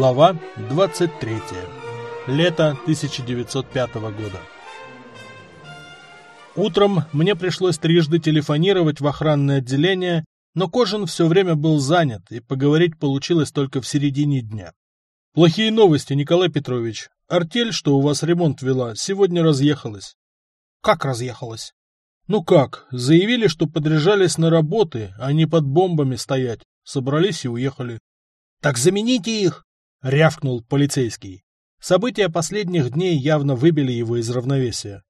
Глава 23. Лето 1905 года. Утром мне пришлось трижды телефонировать в охранное отделение, но Кожин все время был занят, и поговорить получилось только в середине дня. Плохие новости, Николай Петрович. Артель, что у вас ремонт вела, сегодня разъехалась. Как разъехалась? Ну как, заявили, что подряжались на работы, а не под бомбами стоять. Собрались и уехали. Так замените их! Рявкнул полицейский. События последних дней явно выбили его из равновесия.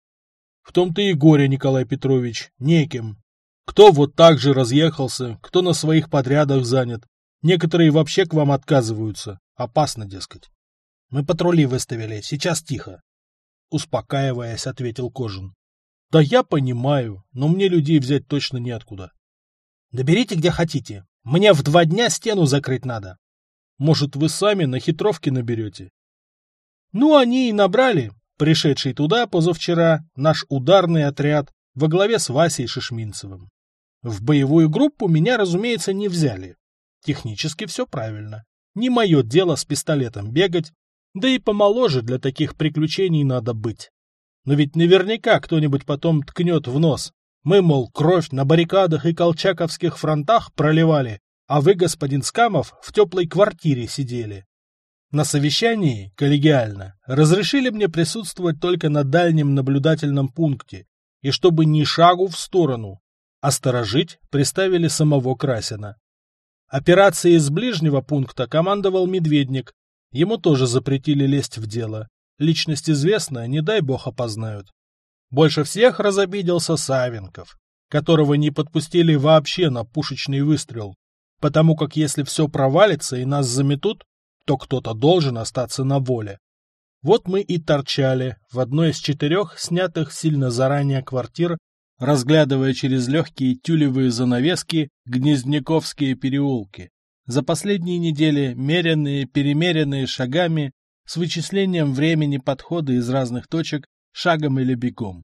В том-то и горе, Николай Петрович, неким. Кто вот так же разъехался, кто на своих подрядах занят. Некоторые вообще к вам отказываются. Опасно, дескать. Мы патрули выставили, сейчас тихо. Успокаиваясь, ответил Кожин. Да я понимаю, но мне людей взять точно неоткуда. Доберите где хотите. Мне в два дня стену закрыть надо. Может, вы сами на хитровке наберете? Ну, они и набрали, пришедший туда позавчера наш ударный отряд во главе с Васей Шишминцевым. В боевую группу меня, разумеется, не взяли. Технически все правильно. Не мое дело с пистолетом бегать, да и помоложе для таких приключений надо быть. Но ведь наверняка кто-нибудь потом ткнет в нос. Мы, мол, кровь на баррикадах и колчаковских фронтах проливали, а вы, господин Скамов, в теплой квартире сидели. На совещании, коллегиально, разрешили мне присутствовать только на дальнем наблюдательном пункте, и чтобы ни шагу в сторону, а сторожить приставили самого Красина. Операцией из ближнего пункта командовал Медведник, ему тоже запретили лезть в дело. Личность известная, не дай бог опознают. Больше всех разобиделся Савенков, которого не подпустили вообще на пушечный выстрел, потому как если все провалится и нас заметут, то кто-то должен остаться на воле. Вот мы и торчали в одной из четырех снятых сильно заранее квартир, разглядывая через легкие тюлевые занавески гнездняковские переулки. За последние недели меренные, перемеренные шагами с вычислением времени подхода из разных точек шагом или бегом.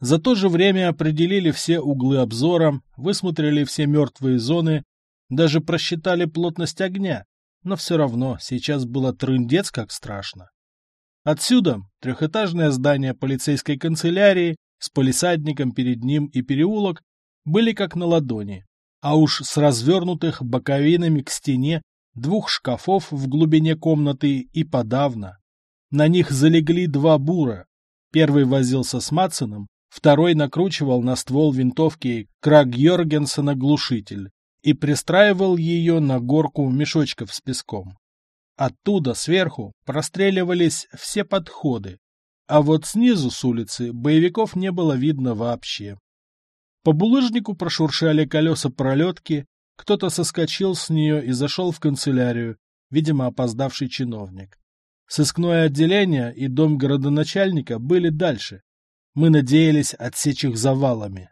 За то же время определили все углы обзора, высмотрели все мертвые зоны даже просчитали плотность огня, но все равно сейчас было трындец как страшно. Отсюда трехэтажное здание полицейской канцелярии с полисадником перед ним и переулок были как на ладони, а уж с развернутых боковинами к стене двух шкафов в глубине комнаты и подавно. На них залегли два бура. Первый возился с Матсоном, второй накручивал на ствол винтовки Краг Йоргенсена глушитель и пристраивал ее на горку мешочков с песком. Оттуда, сверху, простреливались все подходы, а вот снизу с улицы боевиков не было видно вообще. По булыжнику прошуршали колеса пролетки, кто-то соскочил с нее и зашел в канцелярию, видимо, опоздавший чиновник. Сыскное отделение и дом городоначальника были дальше. Мы надеялись отсечь их завалами.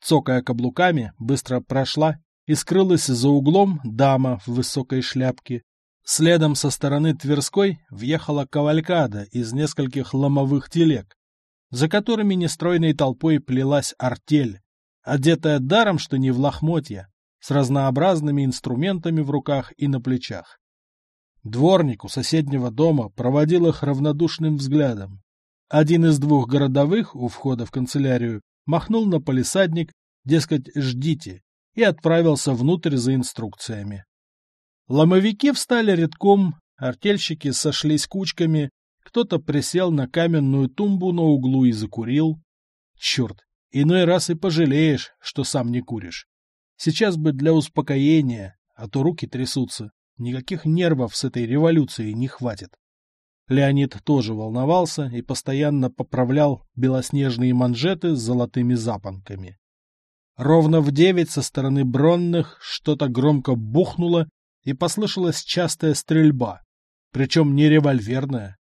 Цокая каблуками, быстро прошла и скрылась за углом дама в высокой шляпке. Следом со стороны Тверской въехала кавалькада из нескольких ломовых телег, за которыми нестройной толпой плелась артель, одетая даром, что не в лохмотья, с разнообразными инструментами в руках и на плечах. Дворник у соседнего дома проводил их равнодушным взглядом. Один из двух городовых у входа в канцелярию махнул на полисадник, дескать, ждите, и отправился внутрь за инструкциями. Ломовики встали редком, артельщики сошлись кучками, кто-то присел на каменную тумбу на углу и закурил. Черт, иной раз и пожалеешь, что сам не куришь. Сейчас бы для успокоения, а то руки трясутся. Никаких нервов с этой революцией не хватит. Леонид тоже волновался и постоянно поправлял белоснежные манжеты с золотыми запонками. Ровно в девять со стороны Бронных что-то громко бухнуло, и послышалась частая стрельба, причем не револьверная.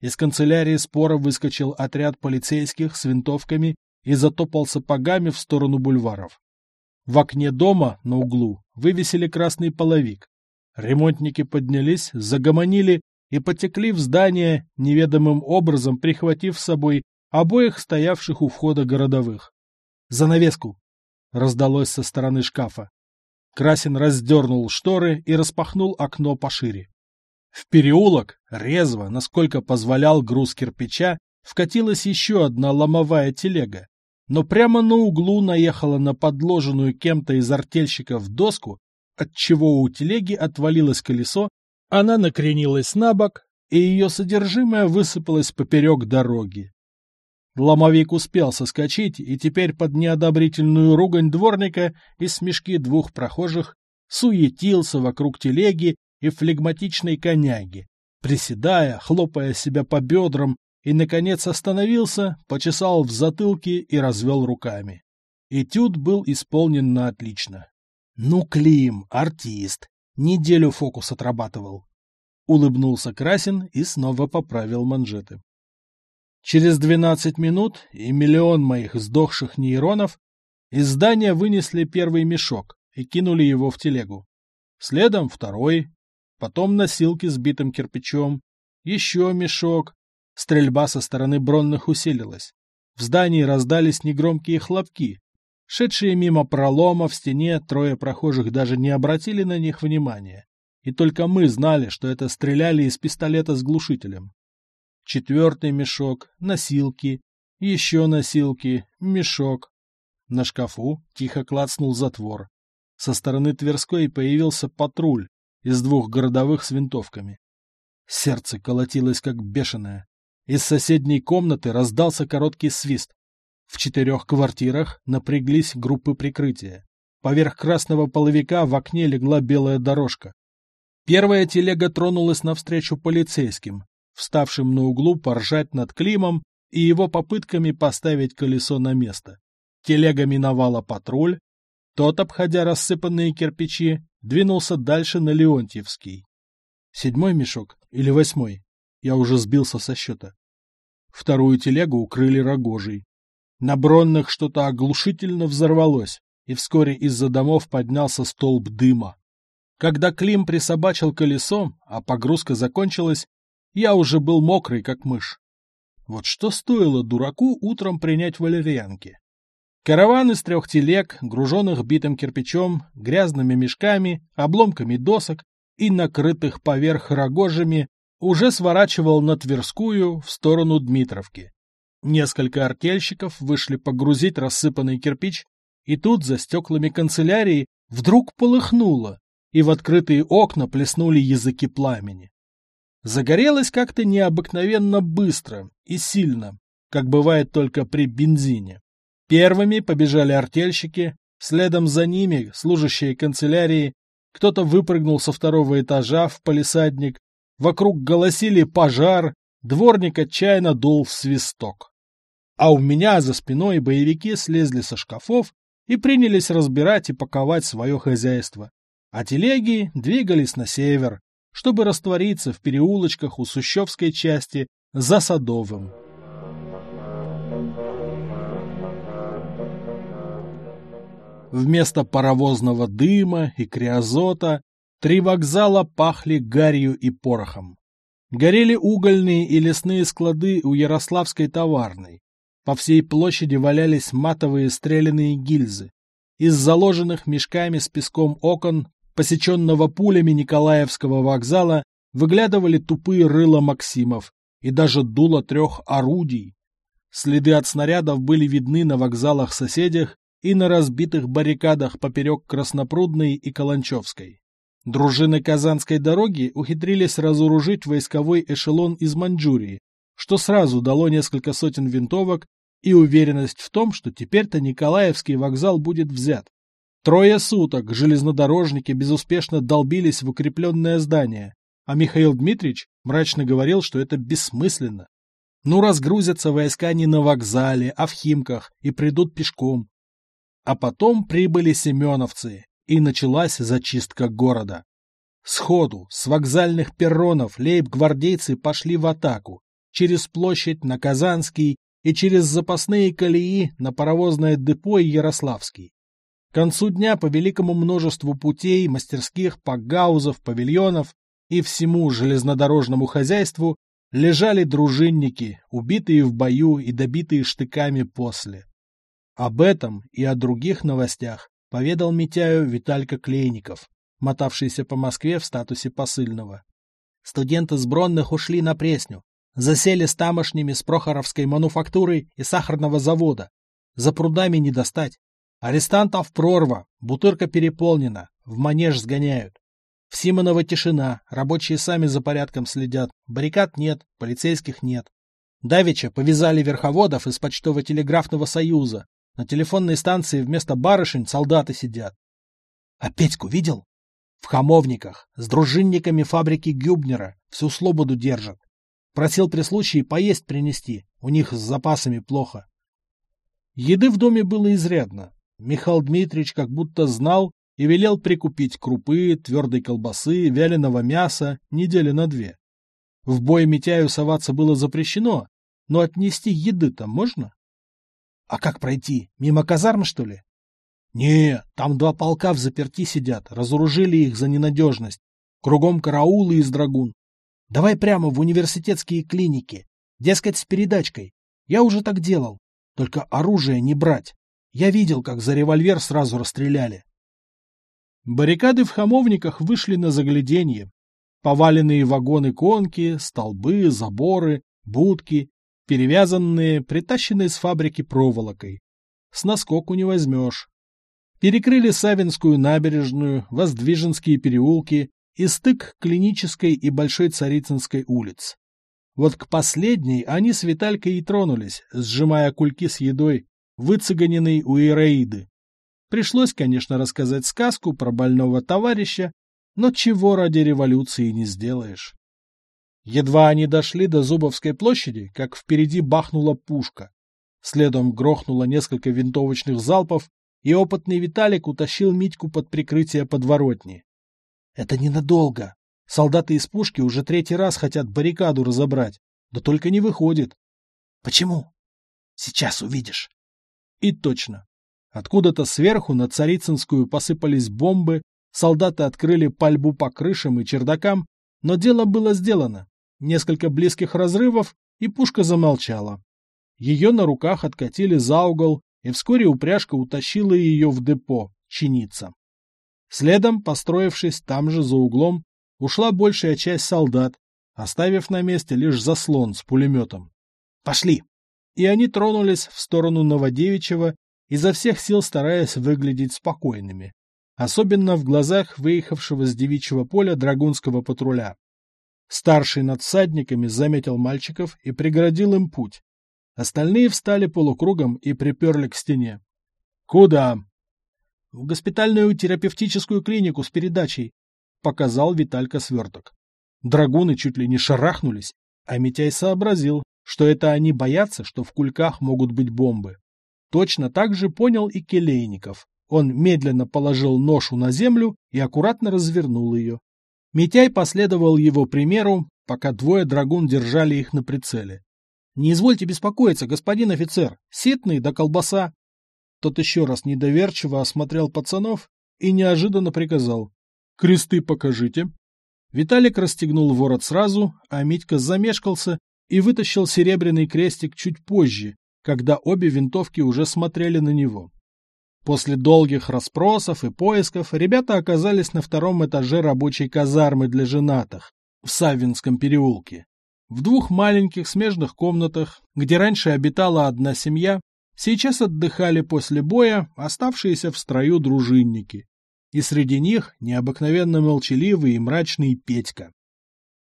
Из канцелярии спора выскочил отряд полицейских с винтовками и затопал сапогами в сторону бульваров. В окне дома на углу вывесили красный половик. Ремонтники поднялись, загомонили и потекли в здание, неведомым образом прихватив с собой обоих стоявших у входа городовых. «Занавеску!» Раздалось со стороны шкафа. Красин раздернул шторы и распахнул окно пошире. В переулок, резво, насколько позволял груз кирпича, вкатилась еще одна ломовая телега, но прямо на углу наехала на подложенную кем-то из артельщиков доску, отчего у телеги отвалилось колесо, она накренилась на бок, и ее содержимое высыпалось поперек дороги. Ломовик успел соскочить, и теперь под неодобрительную ругань дворника и смешки двух прохожих суетился вокруг телеги и флегматичной коняги, приседая, хлопая себя по бедрам, и, наконец, остановился, почесал в затылке и развел руками. Этюд был исполнен на отлично. «Ну, Клим, артист, неделю фокус отрабатывал». Улыбнулся Красин и снова поправил манжеты. Через двенадцать минут и миллион моих сдохших нейронов из здания вынесли первый мешок и кинули его в телегу. Следом второй, потом носилки с битым кирпичом, еще мешок. Стрельба со стороны бронных усилилась. В здании раздались негромкие хлопки. Шедшие мимо пролома в стене трое прохожих даже не обратили на них внимания. И только мы знали, что это стреляли из пистолета с глушителем. Четвертый мешок, носилки, еще носилки, мешок. На шкафу тихо клацнул затвор. Со стороны Тверской появился патруль из двух городовых с винтовками. Сердце колотилось как бешеное. Из соседней комнаты раздался короткий свист. В четырех квартирах напряглись группы прикрытия. Поверх красного половика в окне легла белая дорожка. Первая телега тронулась навстречу полицейским, вставшим на углу поржать над Климом и его попытками поставить колесо на место. Телега миновала патруль, тот, обходя рассыпанные кирпичи, двинулся дальше на Леонтьевский. Седьмой мешок или восьмой? Я уже сбился со счета. Вторую телегу укрыли рогожей. На бронных что-то оглушительно взорвалось, и вскоре из-за домов поднялся столб дыма. Когда Клим присобачил колесо, а погрузка закончилась, я уже был мокрый, как мышь. Вот что стоило дураку утром принять валерьянки? Караван из трех телег, груженных битым кирпичом, грязными мешками, обломками досок и накрытых поверх рогожами, уже сворачивал на Тверскую в сторону Дмитровки. Несколько артельщиков вышли погрузить рассыпанный кирпич, и тут за стеклами канцелярии вдруг полыхнуло, и в открытые окна плеснули языки пламени. Загорелось как-то необыкновенно быстро и сильно, как бывает только при бензине. Первыми побежали артельщики, следом за ними служащие канцелярии, кто-то выпрыгнул со второго этажа в палисадник, вокруг голосили пожар, дворник отчаянно дул в свисток. А у меня за спиной боевики слезли со шкафов и принялись разбирать и паковать свое хозяйство. А телеги двигались на север, чтобы раствориться в переулочках у Сущевской части за Садовым. Вместо паровозного дыма и криозота три вокзала пахли гарью и порохом. Горели угольные и лесные склады у Ярославской товарной. По всей площади валялись матовые стреляные гильзы. Из заложенных мешками с песком окон посеченного пулями Николаевского вокзала, выглядывали тупые рыла Максимов и даже дуло трех орудий. Следы от снарядов были видны на вокзалах-соседях и на разбитых баррикадах поперек Краснопрудной и Каланчевской. Дружины Казанской дороги ухитрились разоружить войсковой эшелон из Маньчжурии, что сразу дало несколько сотен винтовок и уверенность в том, что теперь-то Николаевский вокзал будет взят. Трое суток железнодорожники безуспешно долбились в укрепленное здание, а Михаил Дмитриевич мрачно говорил, что это бессмысленно. Ну, разгрузятся войска не на вокзале, а в Химках и придут пешком. А потом прибыли семеновцы, и началась зачистка города. Сходу, с вокзальных перронов лейб-гвардейцы пошли в атаку, через площадь на Казанский и через запасные колеи на паровозное депо Ярославский. К концу дня по великому множеству путей, мастерских, погаузов, павильонов и всему железнодорожному хозяйству лежали дружинники, убитые в бою и добитые штыками после. Об этом и о других новостях поведал Митяю Виталька Клейников, мотавшийся по Москве в статусе посыльного. Студенты с Бронных ушли на Пресню. Засели с тамошними с Прохоровской мануфактурой и сахарного завода. За прудами не достать. Арестантов прорва, бутырка переполнена, в манеж сгоняют. В Симоново тишина, рабочие сами за порядком следят, баррикад нет, полицейских нет. Давича повязали верховодов из почтово-телеграфного союза. На телефонной станции вместо барышень солдаты сидят. А Петьку видел? В хамовниках, с дружинниками фабрики Гюбнера, всю слободу держат. Просил при случае поесть принести, у них с запасами плохо. Еды в доме было изрядно. Михаил Дмитриевич как будто знал и велел прикупить крупы, твердой колбасы, вяленого мяса недели на две. В бой Митяю соваться было запрещено, но отнести еды-то можно? А как пройти? Мимо казарм, что ли? Не, там два полка в заперти сидят, разоружили их за ненадежность. Кругом караулы из драгун. Давай прямо в университетские клиники. Дескать, с передачкой. Я уже так делал. Только оружие не брать. Я видел, как за револьвер сразу расстреляли. Баррикады в хамовниках вышли на загляденье. Поваленные вагоны конки, столбы, заборы, будки, перевязанные, притащенные с фабрики проволокой. С наскоку не возьмешь. Перекрыли Савинскую набережную, Воздвиженские переулки и стык Клинической и Большой Царицынской улиц. Вот к последней они с Виталькой и тронулись, сжимая кульки с едой, выцеганенной у Ираиды. Пришлось, конечно, рассказать сказку про больного товарища, но чего ради революции не сделаешь. Едва они дошли до Зубовской площади, как впереди бахнула пушка. Следом грохнуло несколько винтовочных залпов, и опытный Виталик утащил Митьку под прикрытие подворотни. Это ненадолго. Солдаты из пушки уже третий раз хотят баррикаду разобрать. Да только не выходит. Почему? Сейчас увидишь. И точно. Откуда-то сверху на Царицынскую посыпались бомбы, солдаты открыли пальбу по крышам и чердакам, но дело было сделано. Несколько близких разрывов, и пушка замолчала. Ее на руках откатили за угол, и вскоре упряжка утащила ее в депо, чиниться. Следом, построившись там же за углом, ушла большая часть солдат, оставив на месте лишь заслон с пулеметом. «Пошли!» И они тронулись в сторону Новодевичьего, изо всех сил стараясь выглядеть спокойными, особенно в глазах выехавшего с девичьего поля драгунского патруля. Старший над всадниками заметил мальчиков и преградил им путь. Остальные встали полукругом и приперли к стене. «Куда?» «В госпитальную терапевтическую клинику с передачей», — показал Виталька сверток. Драгуны чуть ли не шарахнулись, а Митяй сообразил, что это они боятся, что в кульках могут быть бомбы. Точно так же понял и Келейников. Он медленно положил ношу на землю и аккуратно развернул ее. Митяй последовал его примеру, пока двое драгун держали их на прицеле. Не извольте беспокоиться, господин офицер, ситный да колбаса. Тот еще раз недоверчиво осмотрел пацанов и неожиданно приказал. Кресты покажите. Виталик расстегнул ворот сразу, а Митька замешкался и вытащил серебряный крестик чуть позже, когда обе винтовки уже смотрели на него. После долгих расспросов и поисков ребята оказались на втором этаже рабочей казармы для женатых в Савинском переулке. В двух маленьких смежных комнатах, где раньше обитала одна семья, сейчас отдыхали после боя оставшиеся в строю дружинники. И среди них необыкновенно молчаливый и мрачный Петька.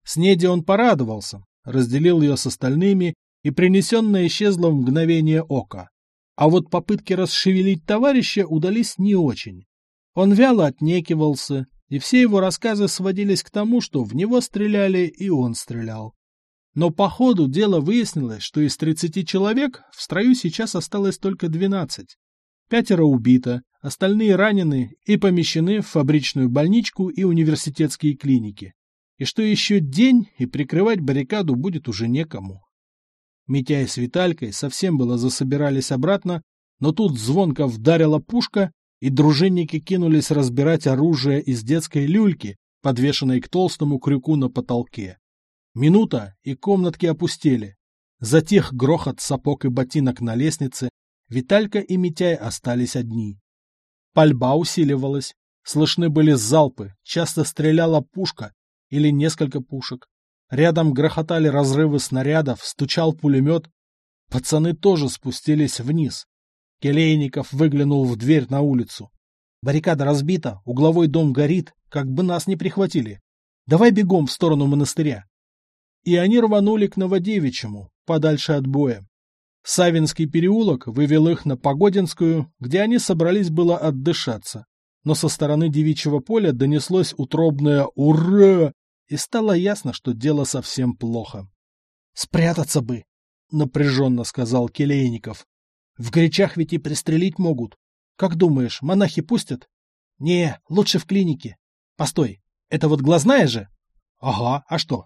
Снеди он порадовался, разделил ее с остальными, и принесенное исчезло в мгновение ока. А вот попытки расшевелить товарища удались не очень. Он вяло отнекивался, и все его рассказы сводились к тому, что в него стреляли, и он стрелял. Но по ходу дела выяснилось, что из 30 человек в строю сейчас осталось только 12. Пятеро убито, остальные ранены и помещены в фабричную больничку и университетские клиники. И что еще день, и прикрывать баррикаду будет уже некому. Митяй с Виталькой совсем было засобирались обратно, но тут звонко вдарила пушка, и дружинники кинулись разбирать оружие из детской люльки, подвешенной к толстому крюку на потолке. Минута, и комнатки опустели. Затих грохот сапог и ботинок на лестнице, Виталька и Митяй остались одни. Пальба усиливалась, слышны были залпы, часто стреляла пушка, или несколько пушек. Рядом грохотали разрывы снарядов, стучал пулемет. Пацаны тоже спустились вниз. Келейников выглянул в дверь на улицу. Баррикада разбита, угловой дом горит, как бы нас не прихватили. Давай бегом в сторону монастыря. И они рванули к Новодевичьему, подальше от боя. Савинский переулок вывел их на Погодинскую, где они собрались было отдышаться. Но со стороны девичьего поля донеслось утробное «Ура!» И стало ясно, что дело совсем плохо. «Спрятаться бы!» — напряженно сказал Келейников. «В горячах ведь и пристрелить могут. Как думаешь, монахи пустят?» «Не, лучше в клинике. Постой, это вот глазная же?» «Ага, а что?»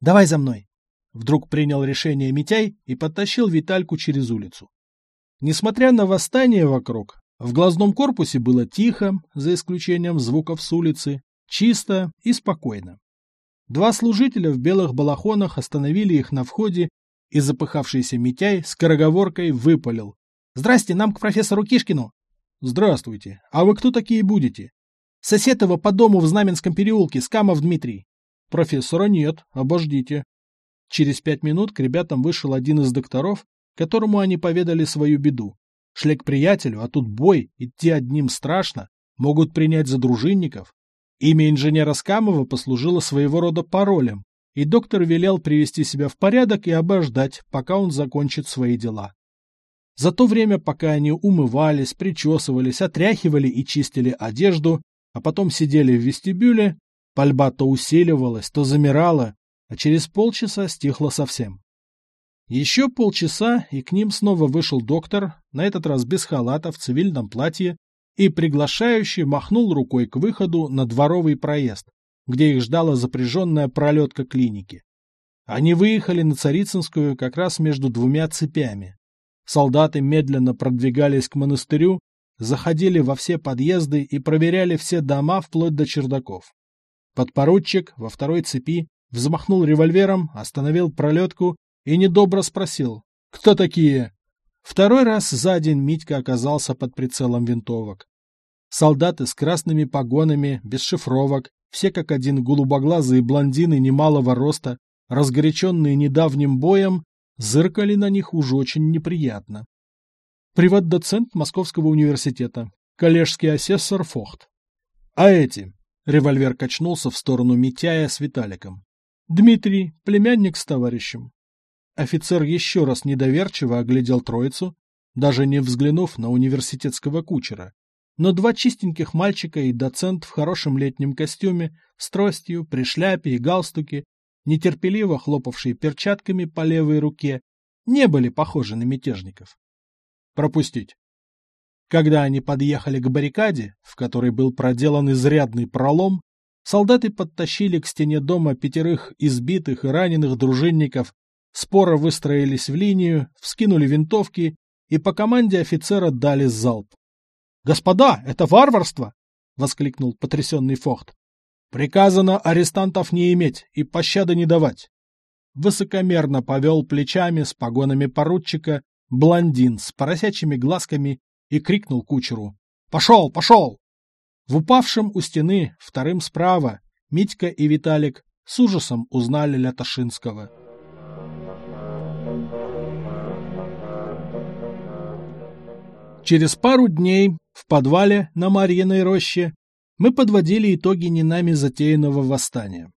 «Давай за мной!» Вдруг принял решение Митяй и подтащил Витальку через улицу. Несмотря на восстание вокруг, в глазном корпусе было тихо, за исключением звуков с улицы, чисто и спокойно. Два служителя в белых балахонах остановили их на входе, и запыхавшийся Митяй скороговоркой выпалил. «Здрасте, нам к профессору Кишкину!» «Здравствуйте. А вы кто такие будете?» «Сосед его по дому в Знаменском переулке, Скамов Дмитрий». «Профессора нет. Обождите». Через пять минут к ребятам вышел один из докторов, которому они поведали свою беду. Шли к приятелю, а тут бой, идти одним страшно, могут принять за дружинников. Имя инженера Скамова послужило своего рода паролем, и доктор велел привести себя в порядок и обождать, пока он закончит свои дела. За то время, пока они умывались, причесывались, отряхивали и чистили одежду, а потом сидели в вестибюле, пальба то усиливалась, то замирала, а через полчаса стихла совсем. Еще полчаса, и к ним снова вышел доктор, на этот раз без халата, в цивильном платье, и приглашающий махнул рукой к выходу на дворовый проезд, где их ждала запряженная пролетка клиники. Они выехали на Царицынскую как раз между двумя цепями. Солдаты медленно продвигались к монастырю, заходили во все подъезды и проверяли все дома вплоть до чердаков. Подпоручик во второй цепи взмахнул револьвером, остановил пролетку и недобро спросил «Кто такие?». Второй раз за день Митька оказался под прицелом винтовок. Солдаты с красными погонами, без шифровок, все как один голубоглазые блондины немалого роста, разгоряченные недавним боем, зыркали на них уж очень неприятно. Приват-доцент Московского университета, коллежский асессор Фохт. А эти? Револьвер качнулся в сторону Митяя с Виталиком. Дмитрий, племянник с товарищем. Офицер еще раз недоверчиво оглядел троицу, даже не взглянув на университетского кучера. Но два чистеньких мальчика и доцент в хорошем летнем костюме, с тростью, при шляпе и галстуке, нетерпеливо хлопавшие перчатками по левой руке, не были похожи на мятежников. Пропустить. Когда они подъехали к баррикаде, в которой был проделан изрядный пролом, солдаты подтащили к стене дома пятерых избитых и раненых дружинников споро выстроились в линию, вскинули винтовки и по команде офицера дали залп. «Господа, это варварство!» — воскликнул потрясенный Фохт. «Приказано арестантов не иметь и пощады не давать». Высокомерно повел плечами с погонами поручика блондин с поросячьими глазками и крикнул кучеру «Пошел, пошел!». В упавшем у стены, вторым справа, Митька и Виталик с ужасом узнали Лятошинского. Через пару дней в подвале на Марьиной роще мы подводили итоги не нами затеянного восстания.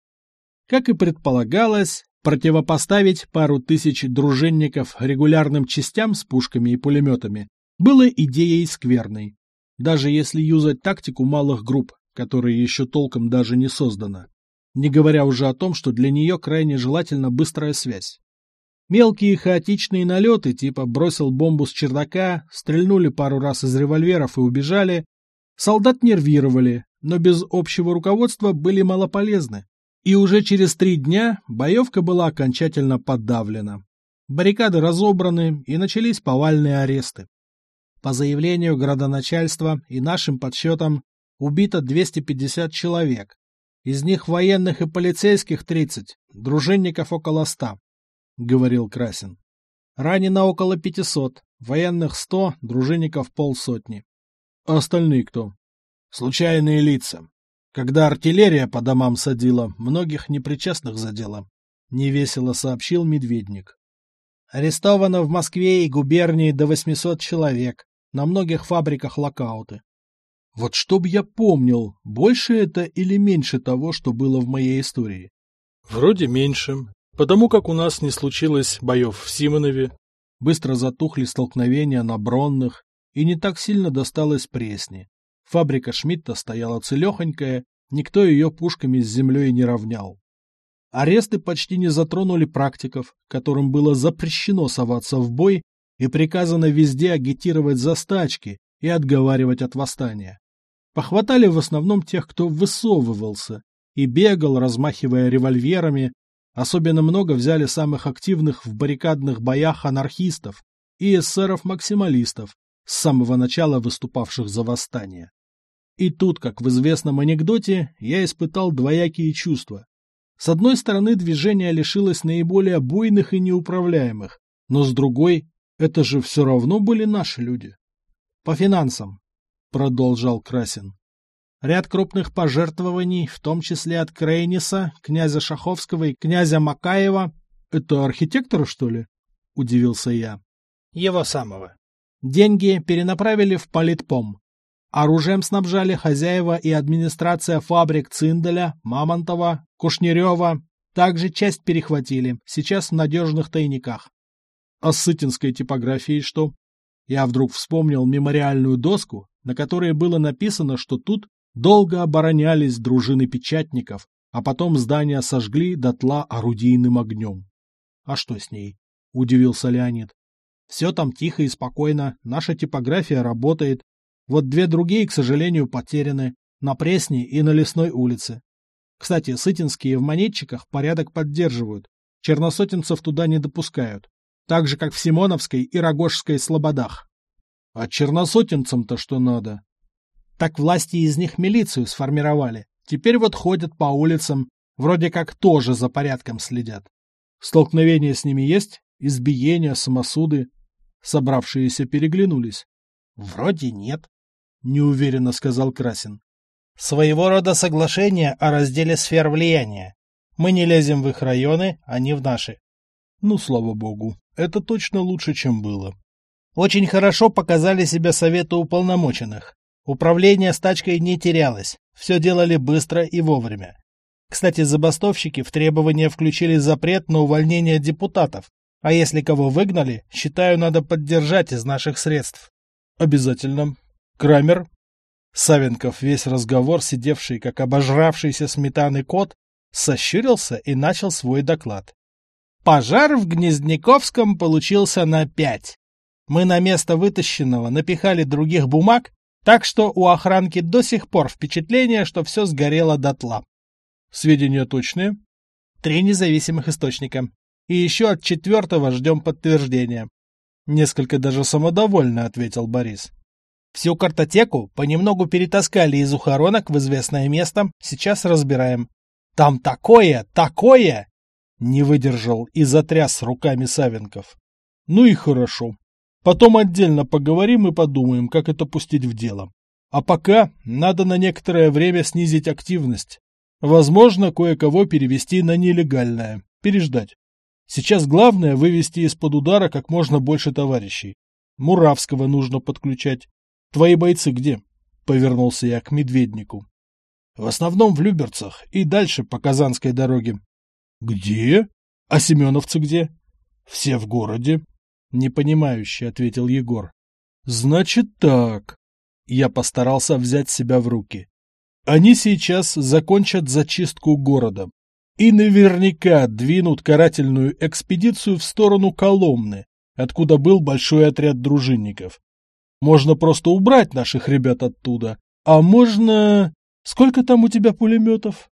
Как и предполагалось, противопоставить пару тысяч дружинников регулярным частям с пушками и пулеметами было идеей скверной, даже если юзать тактику малых групп, которая еще толком даже не создана, не говоря уже о том, что для нее крайне желательна быстрая связь. Мелкие хаотичные налеты, типа бросил бомбу с чердака, стрельнули пару раз из револьверов и убежали, солдат нервировали, но без общего руководства были малополезны. И уже через три дня боевка была окончательно подавлена. Баррикады разобраны и начались повальные аресты. По заявлению городоначальства и нашим подсчетам убито 250 человек. Из них военных и полицейских 30, дружинников около 100. — говорил Красин. «Ранено около пятисот, военных сто, дружинников полсотни. А остальные кто?» «Случайные лица. Когда артиллерия по домам садила, многих непричастных задела. Невесело сообщил Медведник. Арестовано в Москве и губернии до 800 человек. На многих фабриках локауты. Вот чтоб я помнил, больше это или меньше того, что было в моей истории? Вроде меньше, потому как у нас не случилось боев в Симонове. Быстро затухли столкновения на Бронных, и не так сильно досталось Пресни. Фабрика Шмидта стояла целехонькая, никто ее пушками с землей не равнял. Аресты почти не затронули практиков, которым было запрещено соваться в бой и приказано везде агитировать за стачки и отговаривать от восстания. Похватали в основном тех, кто высовывался и бегал, размахивая револьверами. Особенно много взяли самых активных в баррикадных боях анархистов и эсеров-максималистов, с самого начала выступавших за восстание. И тут, как в известном анекдоте, я испытал двоякие чувства. С одной стороны, движение лишилось наиболее буйных и неуправляемых, но с другой, это же все равно были наши люди. По финансам, продолжал Красин. Ряд крупных пожертвований, в том числе от Крейниса, князя Шаховского и князя Макаева. Это архитектора, что ли? Удивился я. Его самого. Деньги перенаправили в политпом. Оружием снабжали хозяева и администрация фабрик Цинделя, Мамонтова, Кушнерева. Также часть перехватили, сейчас в надежных тайниках. А с сытинской типографией что? Я вдруг вспомнил мемориальную доску, на которой было написано, что тут долго оборонялись дружины печатников, а потом здание сожгли дотла орудийным огнем. А что с ней? — удивился Леонид. Все там тихо и спокойно, наша типография работает. Вот две другие, к сожалению, потеряны. На Пресне и на Лесной улице. Кстати, сытинские в монетчиках порядок поддерживают. Черносотенцев туда не допускают. Так же, как в Симоновской и Рогожской слободах. А черносотенцам-то что надо? Так власти из них милицию сформировали. Теперь вот ходят по улицам, вроде как тоже за порядком следят. Столкновения с ними есть? Избиения, самосуды? Собравшиеся переглянулись. «Вроде нет», — неуверенно сказал Красин. «Своего рода соглашение о разделе сфер влияния. Мы не лезем в их районы, они в наши». «Ну, слава богу, это точно лучше, чем было». Очень хорошо показали себя советы уполномоченных. Управление стачкой не терялось, все делали быстро и вовремя. Кстати, забастовщики в требования включили запрет на увольнение депутатов, а если кого выгнали, считаю, надо поддержать из наших средств. Обязательно. Крамер. Савенков, весь разговор, сидевший, как обожравшийся сметаны кот, сощурился и начал свой доклад. Пожар в Гнездниковском получился на пять. Мы на место вытащенного напихали других бумаг, так что у охранки до сих пор впечатление, что все сгорело дотла. Сведения точные? Три независимых источника и еще от четвертого ждем подтверждения. Несколько даже самодовольно ответил Борис. Всю картотеку понемногу перетаскали из ухоронок в известное место, сейчас разбираем. Там такое, такое! Не выдержал и затряс руками Савенков. Ну и хорошо. Потом отдельно поговорим и подумаем, как это пустить в дело. А пока надо на некоторое время снизить активность. Возможно, кое-кого перевести на нелегальное. Переждать. Сейчас главное вывести из-под удара как можно больше товарищей. Муравского нужно подключать. Твои бойцы где? Повернулся я к Медведнику. В основном в Люберцах и дальше по Казанской дороге. Где? А семеновцы где? Все в городе. Непонимающе ответил Егор. Значит так. Я постарался взять себя в руки. Они сейчас закончат зачистку города и наверняка двинут карательную экспедицию в сторону Коломны, откуда был большой отряд дружинников. Можно просто убрать наших ребят оттуда, а можно... Сколько там у тебя пулеметов?